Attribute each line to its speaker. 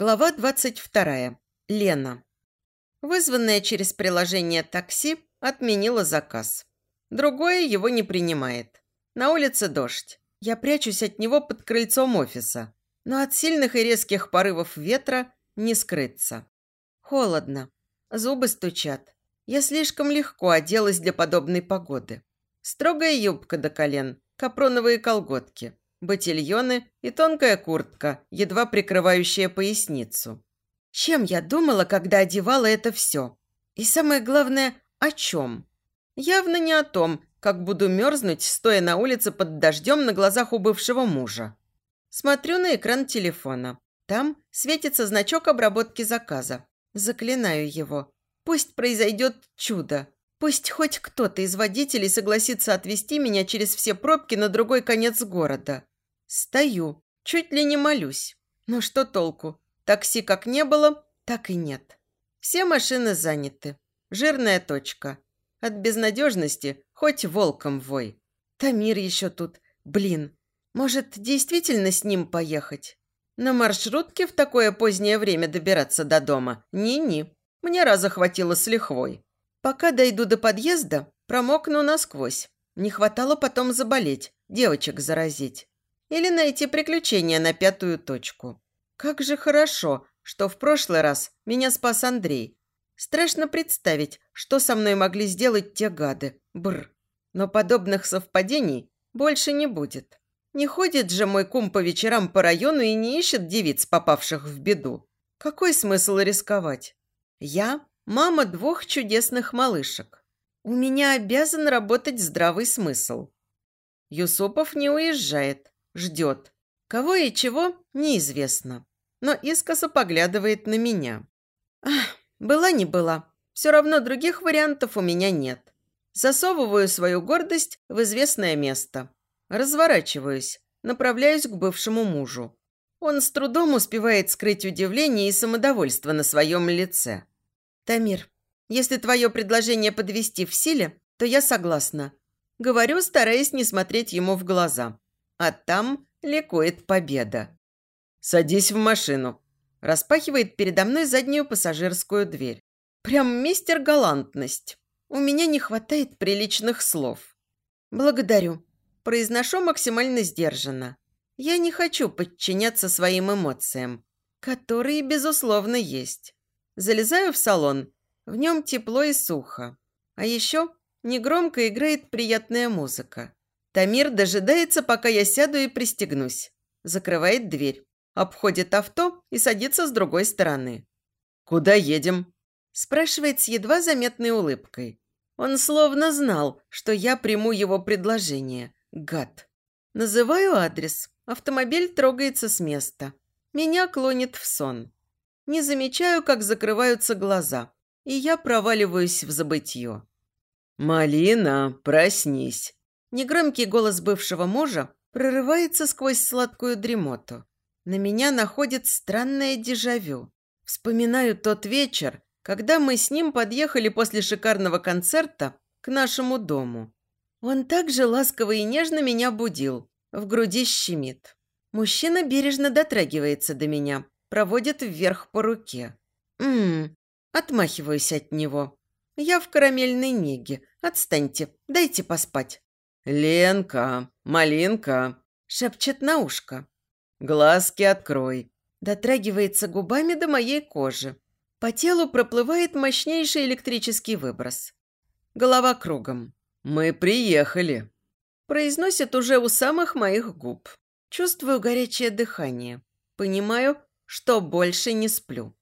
Speaker 1: Глава 22. Лена. Вызванное через приложение такси отменило заказ. Другое его не принимает. На улице дождь. Я прячусь от него под крыльцом офиса. Но от сильных и резких порывов ветра не скрыться. Холодно. Зубы стучат. Я слишком легко оделась для подобной погоды. Строгая юбка до колен, капроновые колготки, ботильоны и тонкая куртка, едва прикрывающая поясницу. Чем я думала, когда одевала это все? И самое главное, о чем? Явно не о том, как буду мерзнуть, стоя на улице под дождем на глазах у бывшего мужа. Смотрю на экран телефона. Там светится значок обработки заказа. Заклинаю его. Пусть произойдет чудо. Пусть хоть кто-то из водителей согласится отвезти меня через все пробки на другой конец города. Стою, чуть ли не молюсь. Но что толку? Такси как не было, так и нет. Все машины заняты. Жирная точка. От безнадежности хоть волком вой. Тамир еще тут. Блин, может, действительно с ним поехать? На маршрутке в такое позднее время добираться до дома? Ни-ни. Мне раза хватило с лихвой. Пока дойду до подъезда, промокну насквозь. Не хватало потом заболеть, девочек заразить. Или найти приключения на пятую точку. Как же хорошо, что в прошлый раз меня спас Андрей. Страшно представить, что со мной могли сделать те гады. Бр. Но подобных совпадений больше не будет. Не ходит же мой кум по вечерам по району и не ищет девиц, попавших в беду. Какой смысл рисковать? Я мама двух чудесных малышек. У меня обязан работать здравый смысл. Юсупов не уезжает, ждет. Кого и чего, неизвестно. Но искоса поглядывает на меня. Ах, была не была. Все равно других вариантов у меня нет. Засовываю свою гордость в известное место. Разворачиваюсь, направляюсь к бывшему мужу. Он с трудом успевает скрыть удивление и самодовольство на своем лице. «Тамир, если твое предложение подвести в силе, то я согласна». Говорю, стараясь не смотреть ему в глаза. А там ликует победа. «Садись в машину». Распахивает передо мной заднюю пассажирскую дверь. Прям мистер галантность. У меня не хватает приличных слов. «Благодарю». Произношу максимально сдержанно. Я не хочу подчиняться своим эмоциям, которые, безусловно, есть. Залезаю в салон. В нем тепло и сухо. А еще негромко играет приятная музыка. Тамир дожидается, пока я сяду и пристегнусь. Закрывает дверь. Обходит авто и садится с другой стороны. «Куда едем?» Спрашивает с едва заметной улыбкой. Он словно знал, что я приму его предложение. Гад. Называю адрес. Автомобиль трогается с места. Меня клонит в сон. Не замечаю, как закрываются глаза, и я проваливаюсь в забытье. «Малина, проснись!» Негромкий голос бывшего мужа прорывается сквозь сладкую дремоту. На меня находит странное дежавю. Вспоминаю тот вечер, когда мы с ним подъехали после шикарного концерта к нашему дому. Он также ласково и нежно меня будил. В груди щемит. Мужчина бережно дотрагивается до меня, проводит вверх по руке. Ммм, отмахиваюсь от него. Я в карамельной неге. Отстаньте, дайте поспать. «Ленка, малинка!» – шепчет на ушко. «Глазки открой!» Дотрагивается губами до моей кожи. По телу проплывает мощнейший электрический выброс. Голова кругом. «Мы приехали!» Произносит уже у самых моих губ. Чувствую горячее дыхание. Понимаю, что больше не сплю.